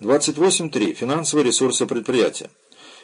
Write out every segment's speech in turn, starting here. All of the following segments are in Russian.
28.3. Финансовые ресурсы предприятия.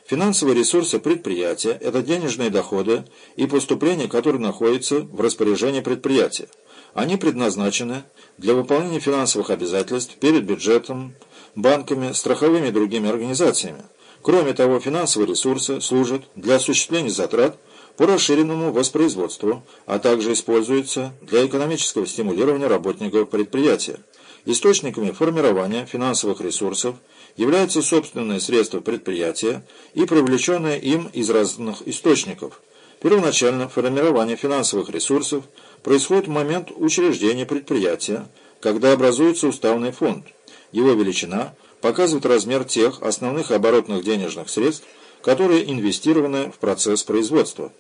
Финансовые ресурсы предприятия – это денежные доходы и поступления, которые находятся в распоряжении предприятия. Они предназначены для выполнения финансовых обязательств перед бюджетом, банками, страховыми и другими организациями. Кроме того, финансовые ресурсы служат для осуществления затрат по расширенному воспроизводству, а также используются для экономического стимулирования работников предприятия. Источниками формирования финансовых ресурсов являются собственные средства предприятия и привлеченные им из разных источников. Первоначально формирование финансовых ресурсов происходит в момент учреждения предприятия, когда образуется уставный фонд. Его величина показывает размер тех основных оборотных денежных средств, которые инвестированы в процесс производства.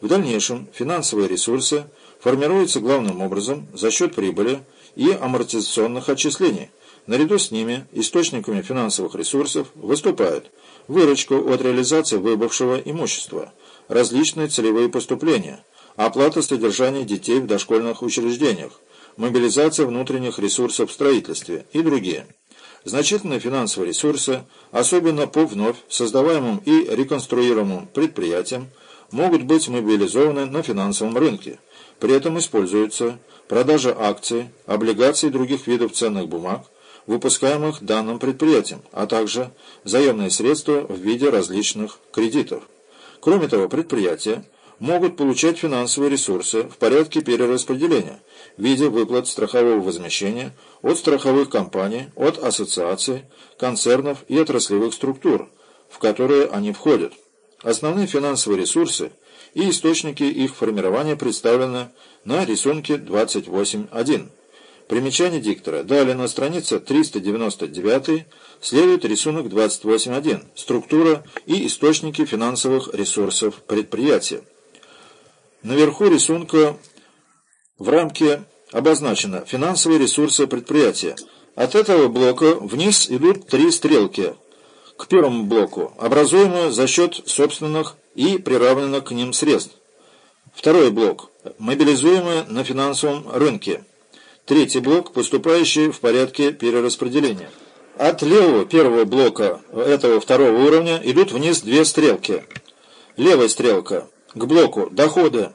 В дальнейшем финансовые ресурсы формируются главным образом за счет прибыли, и амортизационных отчислений. Наряду с ними источниками финансовых ресурсов выступают выручка от реализации выбывшего имущества, различные целевые поступления, оплата содержания детей в дошкольных учреждениях, мобилизация внутренних ресурсов в строительстве и другие. Значительные финансовые ресурсы, особенно по вновь создаваемым и реконструируемым предприятиям, могут быть мобилизованы на финансовом рынке. При этом используются продажа акций, облигаций и других видов ценных бумаг, выпускаемых данным предприятием, а также заемные средства в виде различных кредитов. Кроме того, предприятия могут получать финансовые ресурсы в порядке перераспределения в виде выплат страхового возмещения от страховых компаний, от ассоциаций, концернов и отраслевых структур, в которые они входят. Основные финансовые ресурсы – и источники их формирования представлены на рисунке 28.1. Примечание диктора. Далее на странице 399 следует рисунок 28.1. Структура и источники финансовых ресурсов предприятия. Наверху рисунка в рамке обозначено финансовые ресурсы предприятия. От этого блока вниз идут три стрелки к первому блоку, образуемую за счет собственных и приравненных к ним средств. Второй блок – мобилизуемые на финансовом рынке. Третий блок – поступающие в порядке перераспределения. От левого первого блока этого второго уровня идут вниз две стрелки. Левая стрелка к блоку доходы.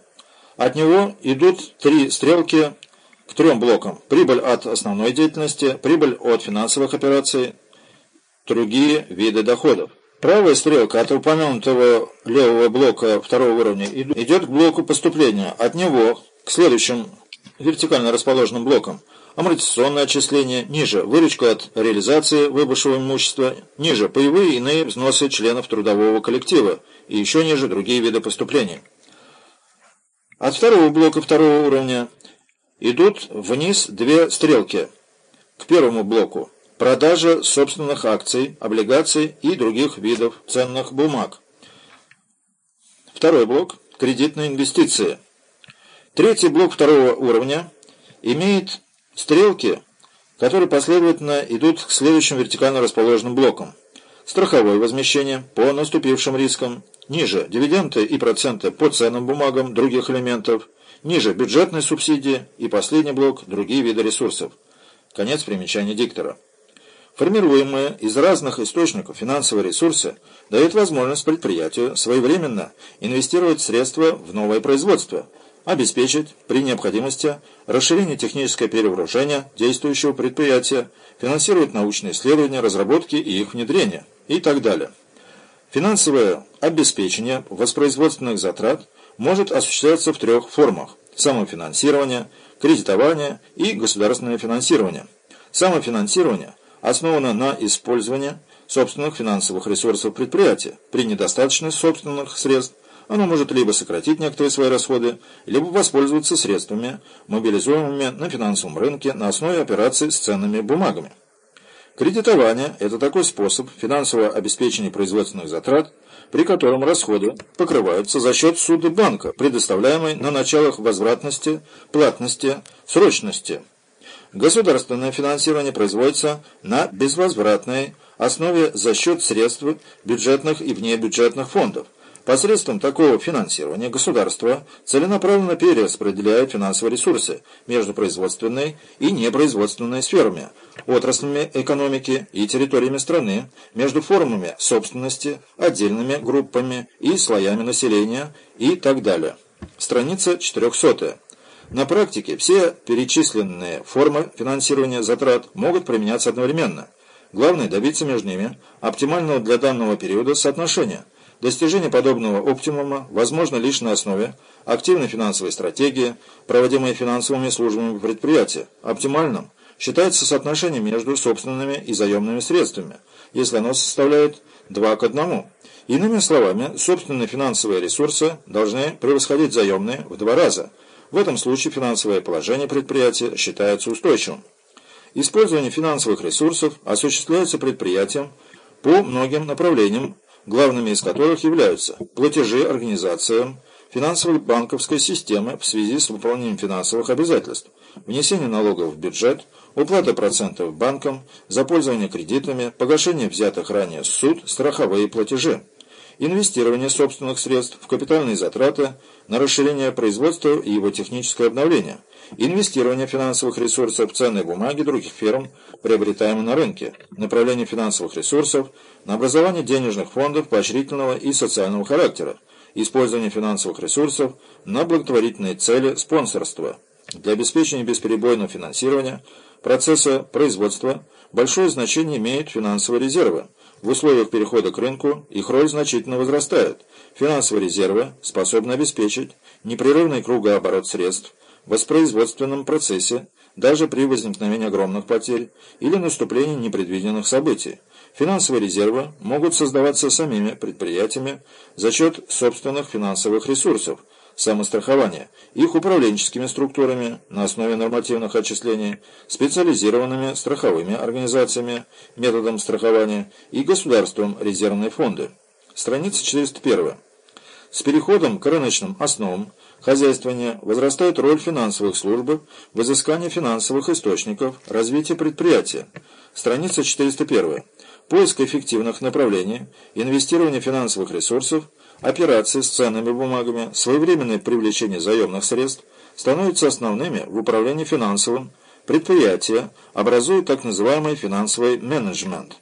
От него идут три стрелки к трем блокам. Прибыль от основной деятельности, прибыль от финансовых операций, другие виды доходов. Правая стрелка от упомянутого левого блока второго уровня идет к блоку поступления. От него к следующим вертикально расположенным блокам амортизационное отчисление, ниже выручка от реализации выбывшего имущества, ниже паевые иные взносы членов трудового коллектива и еще ниже другие виды поступлений. От второго блока второго уровня идут вниз две стрелки к первому блоку продажа собственных акций, облигаций и других видов ценных бумаг. Второй блок – кредитные инвестиции. Третий блок второго уровня имеет стрелки, которые последовательно идут к следующим вертикально расположенным блокам. Страховое возмещение по наступившим рискам, ниже дивиденды и проценты по ценным бумагам других элементов, ниже бюджетные субсидии и последний блок – другие виды ресурсов. Конец примечания диктора. Формируемые из разных источников финансовые ресурсы дают возможность предприятию своевременно инвестировать средства в новое производство, обеспечить при необходимости расширение техническое перевооружение действующего предприятия, финансировать научные исследования, разработки и их внедрение и так далее. Финансовое обеспечение воспроизводственных затрат может осуществляться в трех формах – самофинансирование, кредитование и государственное финансирование. Самофинансирование – основана на использовании собственных финансовых ресурсов предприятия. При недостаточности собственных средств оно может либо сократить некоторые свои расходы, либо воспользоваться средствами, мобилизуемыми на финансовом рынке на основе операций с ценными бумагами. Кредитование – это такой способ финансового обеспечения производственных затрат, при котором расходы покрываются за счет суды банка, предоставляемой на началах возвратности, платности, срочности – Государственное финансирование производится на безвозвратной основе за счет средств бюджетных и внебюджетных фондов. Посредством такого финансирования государство целенаправленно перераспределяет финансовые ресурсы между производственной и непроизводственной сферами, отраслями экономики и территориями страны, между формами собственности, отдельными группами и слоями населения и так далее. Страница 400. На практике все перечисленные формы финансирования затрат могут применяться одновременно. Главное добиться между ними оптимального для данного периода соотношения – Достижение подобного оптимума возможно лишь на основе активной финансовой стратегии, проводимой финансовыми службами предприятия. Оптимальным считается соотношение между собственными и заемными средствами, если оно составляет 2 к 1. Иными словами, собственные финансовые ресурсы должны превосходить заемные в два раза. В этом случае финансовое положение предприятия считается устойчивым. Использование финансовых ресурсов осуществляется предприятием по многим направлениям главными из которых являются платежи организациям финансовой банковской системы в связи с выполнением финансовых обязательств, внесение налогов в бюджет, уплата процентов банкам, за пользование кредитами, погашение взятых ранее суд, страховые платежи, инвестирование собственных средств в капитальные затраты на расширение производства и его техническое обновление – Инвестирование финансовых ресурсов в ценные бумаги других фирм, приобретаемые на рынке. Направление финансовых ресурсов на образование денежных фондов поощрительного и социального характера. Использование финансовых ресурсов на благотворительные цели спонсорства. Для обеспечения бесперебойного финансирования процесса производства большое значение имеют финансовые резервы. В условиях перехода к рынку их роль значительно возрастает. Финансовые резервы способны обеспечить непрерывный кругооборот средств, воспроизводственном процессе, даже при возникновении огромных потерь или наступлении непредвиденных событий. Финансовые резервы могут создаваться самими предприятиями за счет собственных финансовых ресурсов, самострахования, их управленческими структурами на основе нормативных отчислений, специализированными страховыми организациями, методом страхования и государством резервные фонды. Страница 401. С переходом к рыночным основам хозяйствования возрастает роль финансовых служб в изыскании финансовых источников развития предприятия. Страница 401. Поиск эффективных направлений, инвестирование финансовых ресурсов, операции с ценными бумагами, своевременное привлечение заемных средств становятся основными в управлении финансовым. Предприятия образуют так называемый финансовый менеджмент.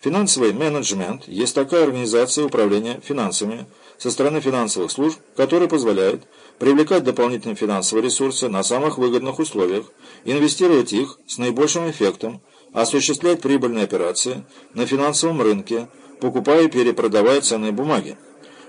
Финансовый менеджмент есть такая организация управления финансами со стороны финансовых служб, которая позволяет привлекать дополнительные финансовые ресурсы на самых выгодных условиях, инвестировать их с наибольшим эффектом, осуществлять прибыльные операции на финансовом рынке, покупая и перепродавая ценные бумаги.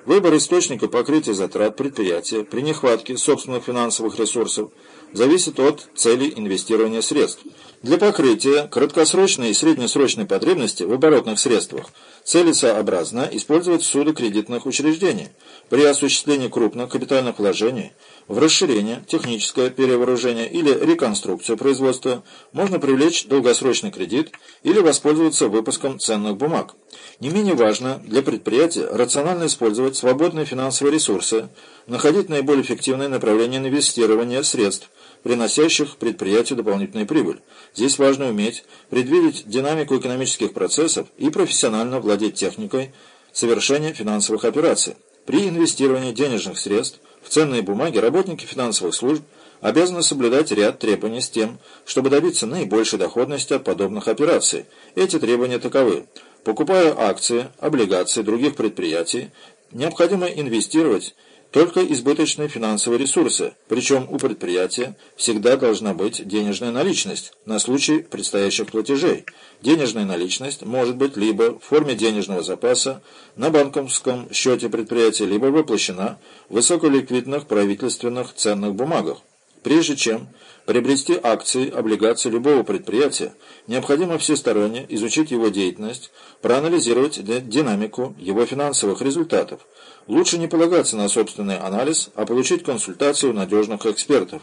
Выбор источника покрытия затрат предприятия при нехватке собственных финансовых ресурсов зависит от цели инвестирования средств. Для покрытия краткосрочной и среднесрочной потребности в оборотных средствах целесообразно использовать суды кредитных учреждений при осуществлении крупных капитальных вложений в расширение, техническое перевооружение или реконструкцию производства можно привлечь долгосрочный кредит или воспользоваться выпуском ценных бумаг. Не менее важно для предприятия рационально использовать свободные финансовые ресурсы, находить наиболее эффективное направление инвестирования средств, приносящих предприятию дополнительную прибыль. Здесь важно уметь предвидеть динамику экономических процессов и профессионально владеть техникой совершения финансовых операций. При инвестировании денежных средств в ценные бумаги работники финансовых служб обязаны соблюдать ряд требований с тем, чтобы добиться наибольшей доходности от подобных операций. Эти требования таковы. Покупая акции, облигации других предприятий, необходимо инвестировать только избыточные финансовые ресурсы, причем у предприятия всегда должна быть денежная наличность на случай предстоящих платежей. Денежная наличность может быть либо в форме денежного запаса на банковском счете предприятия, либо воплощена в высоколиквидных правительственных ценных бумагах. Прежде чем приобрести акции, облигации любого предприятия, необходимо всесторонне изучить его деятельность, проанализировать динамику его финансовых результатов. Лучше не полагаться на собственный анализ, а получить консультацию надежных экспертов.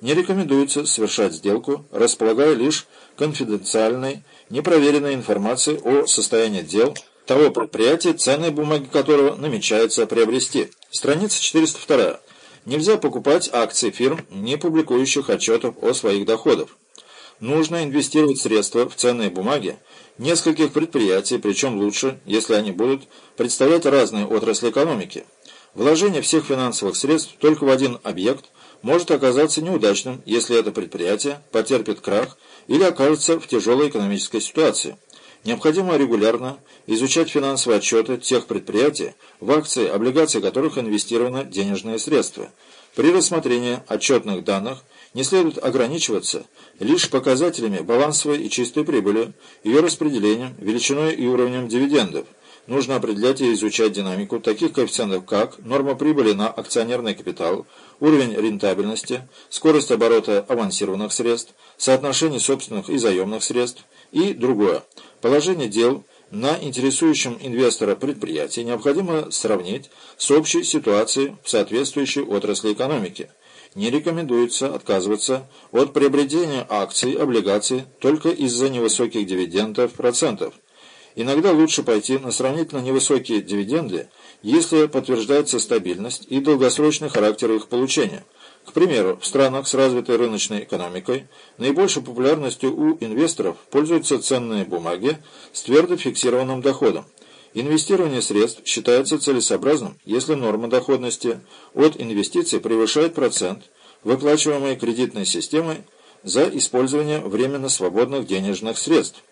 Не рекомендуется совершать сделку, располагая лишь конфиденциальной, непроверенной информацией о состоянии дел того предприятия, ценные бумаги которого намечается приобрести. Страница 402. Нельзя покупать акции фирм, не публикующих отчетов о своих доходах. нужно инвестировать средства в ценные бумаги нескольких предприятий, причем лучше, если они будут представлять разные отрасли экономики. Вложение всех финансовых средств только в один объект может оказаться неудачным, если это предприятие потерпит крах или окажется в тяжелой экономической ситуации. Необходимо регулярно изучать финансовые отчеты тех предприятий, в акции, облигации которых инвестировано денежные средства. При рассмотрении отчетных данных не следует ограничиваться лишь показателями балансовой и чистой прибыли, ее распределением, величиной и уровнем дивидендов. Нужно определять и изучать динамику таких коэффициентов, как норма прибыли на акционерный капитал, уровень рентабельности, скорость оборота авансированных средств, соотношение собственных и заемных средств и другое. Положение дел на интересующем инвестора предприятии необходимо сравнить с общей ситуацией в соответствующей отрасли экономики не рекомендуется отказываться от приобретения акций, облигаций только из-за невысоких дивидендов процентов. Иногда лучше пойти на сравнительно невысокие дивиденды, если подтверждается стабильность и долгосрочный характер их получения. К примеру, в странах с развитой рыночной экономикой наибольшей популярностью у инвесторов пользуются ценные бумаги с твердо фиксированным доходом. Инвестирование средств считается целесообразным, если норма доходности от инвестиций превышает процент, выплачиваемый кредитной системой за использование временно свободных денежных средств.